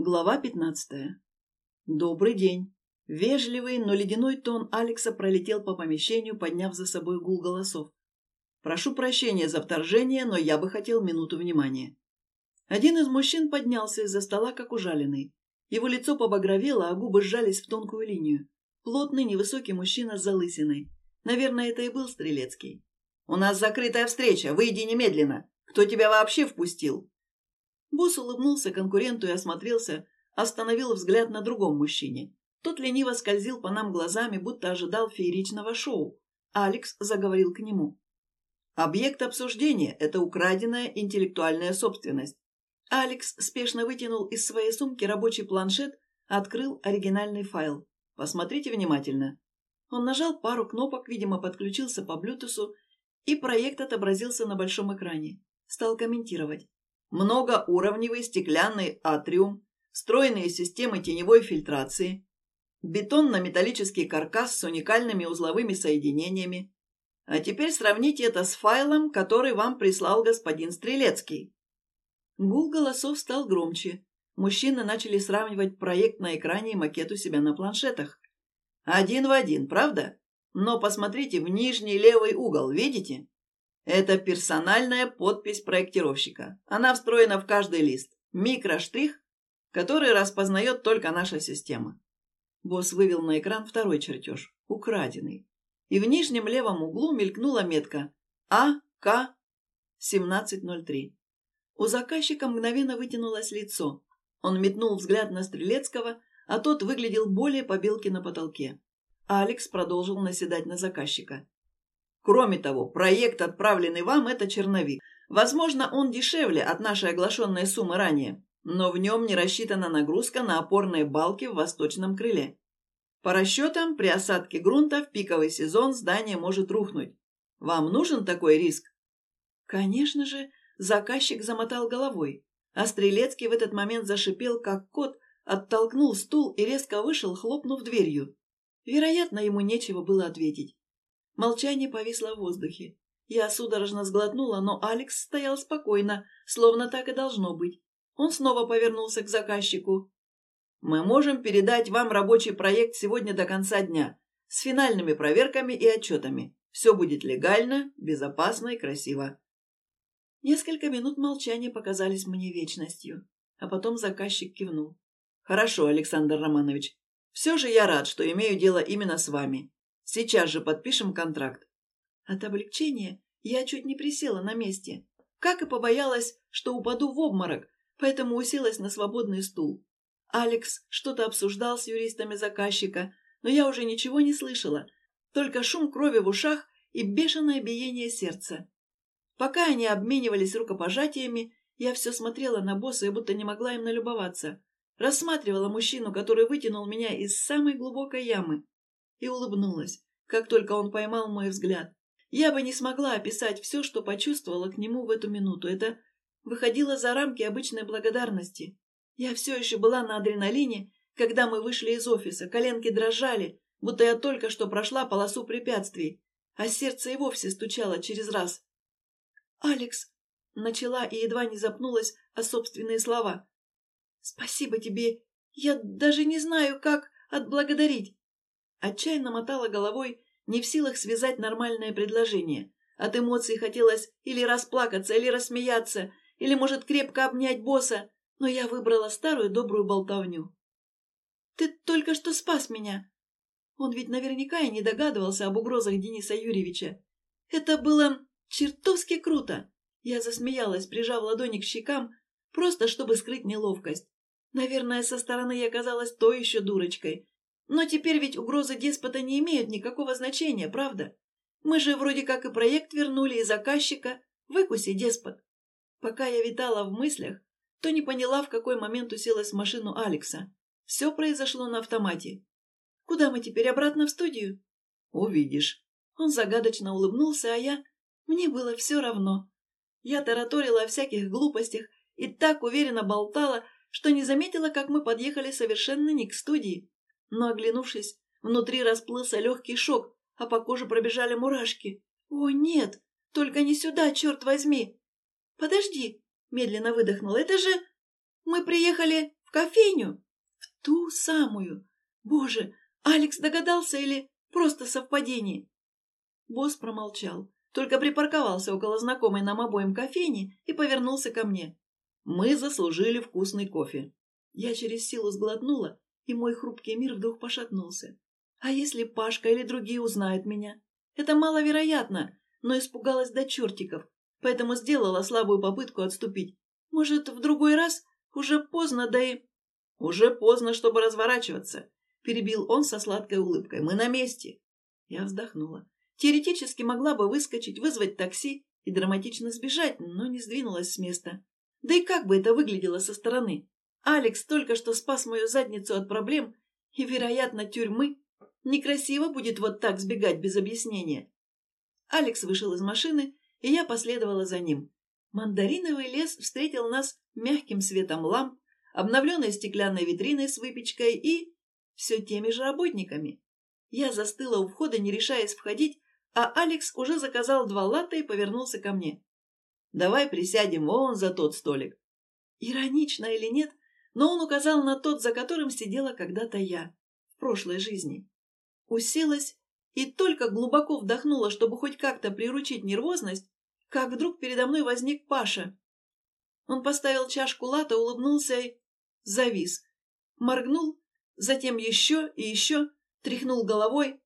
Глава пятнадцатая. Добрый день. Вежливый, но ледяной тон Алекса пролетел по помещению, подняв за собой гул голосов. Прошу прощения за вторжение, но я бы хотел минуту внимания. Один из мужчин поднялся из-за стола, как ужаленный. Его лицо побагровело, а губы сжались в тонкую линию. Плотный, невысокий мужчина с залысиной. Наверное, это и был Стрелецкий. «У нас закрытая встреча. Выйди немедленно. Кто тебя вообще впустил?» Босс улыбнулся конкуренту и осмотрелся, остановил взгляд на другом мужчине. Тот лениво скользил по нам глазами, будто ожидал фееричного шоу. Алекс заговорил к нему. «Объект обсуждения – это украденная интеллектуальная собственность». Алекс спешно вытянул из своей сумки рабочий планшет, открыл оригинальный файл. «Посмотрите внимательно». Он нажал пару кнопок, видимо, подключился по блютусу, и проект отобразился на большом экране. Стал комментировать. Многоуровневый стеклянный атриум, встроенные системы теневой фильтрации, бетонно-металлический каркас с уникальными узловыми соединениями. А теперь сравните это с файлом, который вам прислал господин Стрелецкий. Гул голосов стал громче. Мужчины начали сравнивать проект на экране и макет у себя на планшетах. Один в один, правда? Но посмотрите в нижний левый угол, видите? Это персональная подпись проектировщика. Она встроена в каждый лист. Микроштрих, который распознает только наша система. Босс вывел на экран второй чертеж, украденный. И в нижнем левом углу мелькнула метка АК-1703. У заказчика мгновенно вытянулось лицо. Он метнул взгляд на Стрелецкого, а тот выглядел более побелки на потолке. Алекс продолжил наседать на заказчика. Кроме того, проект, отправленный вам, это черновик. Возможно, он дешевле от нашей оглашенной суммы ранее, но в нем не рассчитана нагрузка на опорные балки в восточном крыле. По расчетам, при осадке грунта в пиковый сезон здание может рухнуть. Вам нужен такой риск? Конечно же, заказчик замотал головой, а Стрелецкий в этот момент зашипел, как кот, оттолкнул стул и резко вышел, хлопнув дверью. Вероятно, ему нечего было ответить. Молчание повисло в воздухе. Я судорожно сглотнула, но Алекс стоял спокойно, словно так и должно быть. Он снова повернулся к заказчику. «Мы можем передать вам рабочий проект сегодня до конца дня, с финальными проверками и отчетами. Все будет легально, безопасно и красиво». Несколько минут молчания показались мне вечностью, а потом заказчик кивнул. «Хорошо, Александр Романович. Все же я рад, что имею дело именно с вами. Сейчас же подпишем контракт. От облегчения я чуть не присела на месте. Как и побоялась, что упаду в обморок, поэтому уселась на свободный стул. Алекс что-то обсуждал с юристами заказчика, но я уже ничего не слышала, только шум крови в ушах и бешеное биение сердца. Пока они обменивались рукопожатиями, я все смотрела на босса и будто не могла им налюбоваться. Рассматривала мужчину, который вытянул меня из самой глубокой ямы и улыбнулась, как только он поймал мой взгляд. Я бы не смогла описать все, что почувствовала к нему в эту минуту. Это выходило за рамки обычной благодарности. Я все еще была на адреналине, когда мы вышли из офиса, коленки дрожали, будто я только что прошла полосу препятствий, а сердце и вовсе стучало через раз. «Алекс!» — начала и едва не запнулась о собственные слова. «Спасибо тебе! Я даже не знаю, как отблагодарить. Отчаянно мотала головой, не в силах связать нормальное предложение. От эмоций хотелось или расплакаться, или рассмеяться, или, может, крепко обнять босса, но я выбрала старую добрую болтовню. «Ты только что спас меня!» Он ведь наверняка и не догадывался об угрозах Дениса Юрьевича. «Это было чертовски круто!» Я засмеялась, прижав ладони к щекам, просто чтобы скрыть неловкость. Наверное, со стороны я казалась той еще дурочкой, но теперь ведь угрозы деспота не имеют никакого значения, правда? Мы же вроде как и проект вернули, и заказчика. Выкуси, деспот. Пока я витала в мыслях, то не поняла, в какой момент уселась в машину Алекса. Все произошло на автомате. Куда мы теперь, обратно в студию? Увидишь. Он загадочно улыбнулся, а я... Мне было все равно. Я тараторила о всяких глупостях и так уверенно болтала, что не заметила, как мы подъехали совершенно не к студии. Но, оглянувшись, внутри расплылся легкий шок, а по коже пробежали мурашки. «О, нет! Только не сюда, черт возьми!» «Подожди!» — медленно выдохнула. «Это же...» «Мы приехали В кофейню? В ту самую. Боже, Алекс догадался или просто совпадение? Босс промолчал, только припарковался около знакомой нам обоим кофейни и повернулся ко мне. Мы заслужили вкусный кофе. Я через силу сглотнула, и мой хрупкий мир вдруг пошатнулся. А если Пашка или другие узнают меня? Это маловероятно, но испугалась до чертиков, поэтому сделала слабую попытку отступить. Может, в другой раз? Уже поздно, да и... Уже поздно, чтобы разворачиваться, перебил он со сладкой улыбкой. Мы на месте. Я вздохнула. Теоретически могла бы выскочить, вызвать такси и драматично сбежать, но не сдвинулась с места. Да и как бы это выглядело со стороны? Алекс только что спас мою задницу от проблем и, вероятно, тюрьмы. Некрасиво будет вот так сбегать без объяснения. Алекс вышел из машины, и я последовала за ним. Мандариновый лес встретил нас мягким светом ламп, обновленной стеклянной витриной с выпечкой и все теми же работниками. Я застыла у входа, не решаясь входить, а Алекс уже заказал два латта и повернулся ко мне. «Давай присядем вон за тот столик». Иронично или нет, но он указал на тот, за которым сидела когда-то я, в прошлой жизни. Уселась и только глубоко вдохнула, чтобы хоть как-то приручить нервозность, как вдруг передо мной возник Паша. Он поставил чашку лата, улыбнулся и завис. Моргнул, затем еще и еще, тряхнул головой.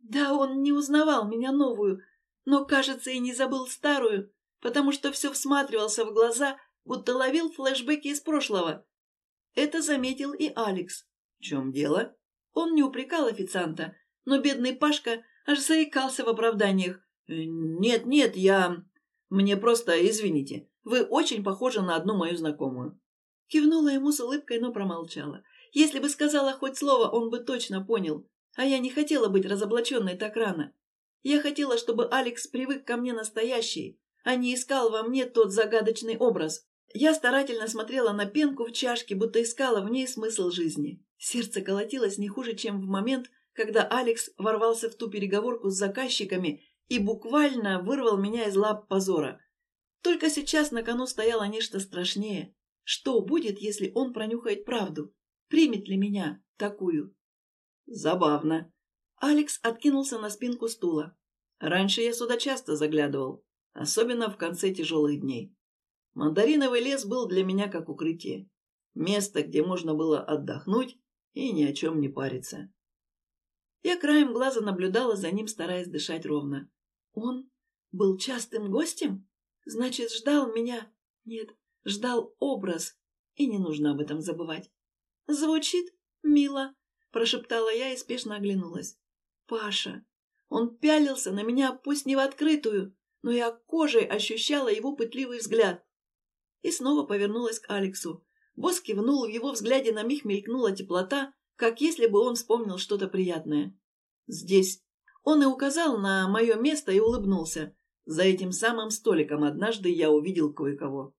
Да, он не узнавал меня новую, но, кажется, и не забыл старую, потому что все всматривался в глаза, будто ловил флешбеки из прошлого. Это заметил и Алекс. В чем дело? Он не упрекал официанта, но бедный Пашка аж заикался в оправданиях. «Нет, нет, я... Мне просто, извините, вы очень похожи на одну мою знакомую». Кивнула ему с улыбкой, но промолчала. Если бы сказала хоть слово, он бы точно понял. А я не хотела быть разоблаченной так рано. Я хотела, чтобы Алекс привык ко мне настоящий, а не искал во мне тот загадочный образ. Я старательно смотрела на пенку в чашке, будто искала в ней смысл жизни. Сердце колотилось не хуже, чем в момент, когда Алекс ворвался в ту переговорку с заказчиками и буквально вырвал меня из лап позора. Только сейчас на кону стояло нечто страшнее. Что будет, если он пронюхает правду? Примет ли меня такую? Забавно. Алекс откинулся на спинку стула. Раньше я сюда часто заглядывал, особенно в конце тяжелых дней. Мандариновый лес был для меня как укрытие. Место, где можно было отдохнуть и ни о чем не париться. Я краем глаза наблюдала за ним, стараясь дышать ровно. Он был частым гостем? Значит, ждал меня. Нет, ждал образ. И не нужно об этом забывать. Звучит мило, прошептала я и спешно оглянулась. Паша. Он пялился на меня, пусть не в открытую, но я кожей ощущала его пытливый взгляд. И снова повернулась к Алексу. Босс кивнул, в его взгляде на миг мелькнула теплота, как если бы он вспомнил что-то приятное. «Здесь». Он и указал на мое место и улыбнулся. За этим самым столиком однажды я увидел кое-кого.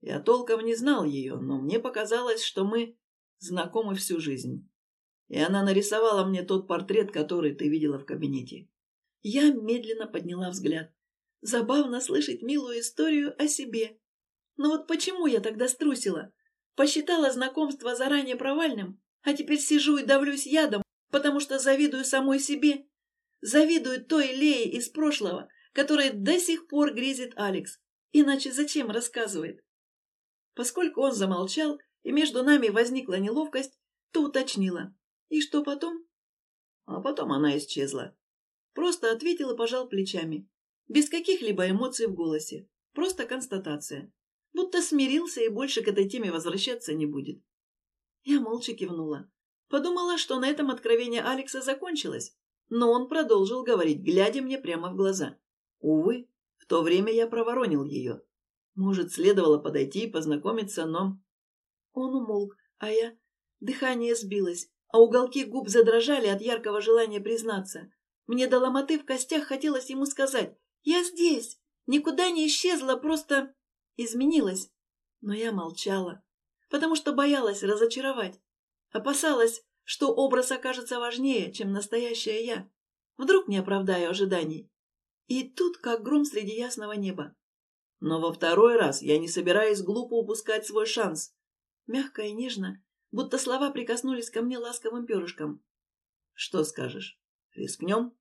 Я толком не знал ее, но мне показалось, что мы знакомы всю жизнь. И она нарисовала мне тот портрет, который ты видела в кабинете. Я медленно подняла взгляд. Забавно слышать милую историю о себе. Но вот почему я тогда струсила? Посчитала знакомство заранее провальным, а теперь сижу и давлюсь ядом, потому что завидую самой себе. Завидую той Лее из прошлого, которой до сих пор грезит Алекс. Иначе зачем рассказывает? Поскольку он замолчал, и между нами возникла неловкость, то уточнила. И что потом? А потом она исчезла. Просто ответил и пожал плечами. Без каких-либо эмоций в голосе. Просто констатация. Будто смирился и больше к этой теме возвращаться не будет. Я молча кивнула. Подумала, что на этом откровение Алекса закончилось, но он продолжил говорить, глядя мне прямо в глаза. Увы, в то время я проворонил ее. Может, следовало подойти и познакомиться, но... Он умолк, а я... Дыхание сбилось, а уголки губ задрожали от яркого желания признаться. Мне до ломоты в костях хотелось ему сказать «Я здесь! Никуда не исчезла, просто изменилась». Но я молчала потому что боялась разочаровать. Опасалась, что образ окажется важнее, чем настоящая я. Вдруг не оправдаю ожиданий. И тут как гром среди ясного неба. Но во второй раз я не собираюсь глупо упускать свой шанс. Мягко и нежно будто слова прикоснулись ко мне ласковым перышком. «Что скажешь? Рискнем?»